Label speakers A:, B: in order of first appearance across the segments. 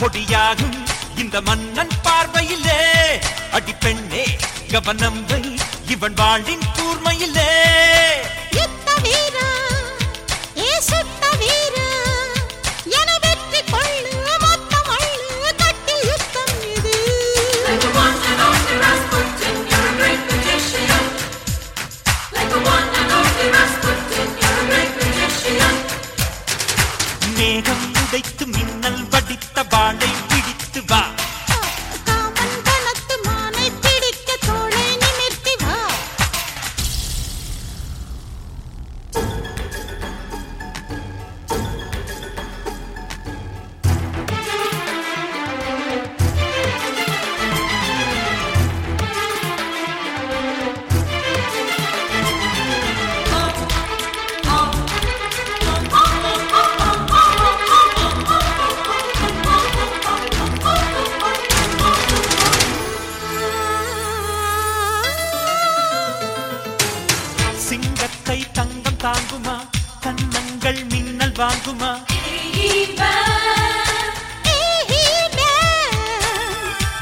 A: பொடியாகும் இந்த மன்னன் பார்வையிலே அடி பெண்ணே கவனம் இவன் வாழ்வின் கூர்மையிலே.
B: வீரா.
C: பட்ட
A: பாழை உங்கள் மின்னல் வாங்குமா?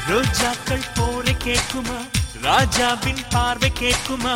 A: ரோஜாக்கள் போரை கேட்குமா? ராஜாவின் பார்வை கேட்குமா?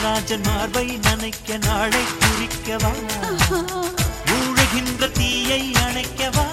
A: நடராஜன் மார்பை நனைக்க நாளை குறிக்கவா? ஊழகின்ற தீயை அணைக்கவா?